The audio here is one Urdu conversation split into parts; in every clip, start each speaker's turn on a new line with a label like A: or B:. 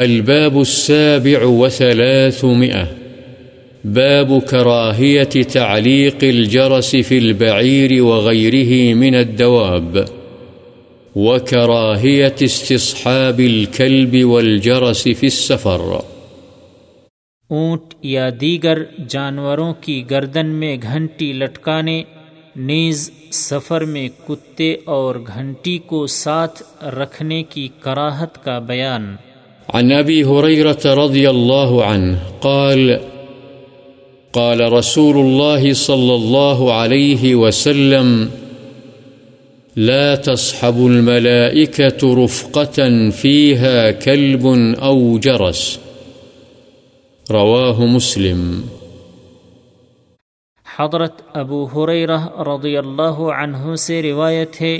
A: الباب السابع وثلاثمئة باب كراهية تعليق الجرس في البعير وغيره من الدواب. وكراهية استصحاب الكلب والجرس في السفر.
B: اونٹ یا دیگر جانوروں کی گردن میں گھنٹی لٹکانے، نیز سفر میں کتے اور گھنٹی کو ساتھ رکھنے کی کراہت کا بیان۔
A: عن أبي هريرة رضي الله عنه قال قال رسول الله صلى الله عليه وسلم، لا تصحب الملائكة رفقة فيها كلب أو جرس. رواه مسلم.
B: حضرت ابو حریرہ رضی اللہ عنہ سے روایت ہے،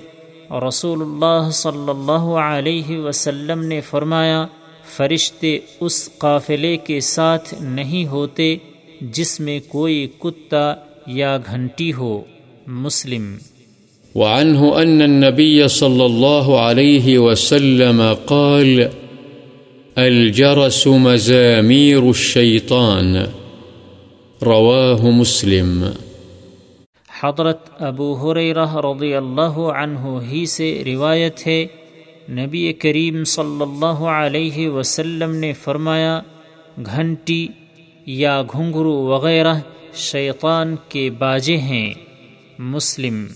B: رسول اللہ صلی اللہ علیہ وسلم نے فرمایا فرشتے اس قافلے کے ساتھ نہیں ہوتے جس میں کوئی کتا یا گھنٹی ہو۔ مسلم۔
A: وعنه أن النبي صلى الله عليه وسلم قال الجرس مزامير الشيطان رواه مسلم۔
B: حضرت ابو حریرہ رضی اللہ عنہ ہی سے روایت ہے نبی کریم صلی اللہ علیہ وسلم نے فرمایا، گھنٹی یا گھنگرو وغیرہ شیطان کے باجے ہیں، مسلم۔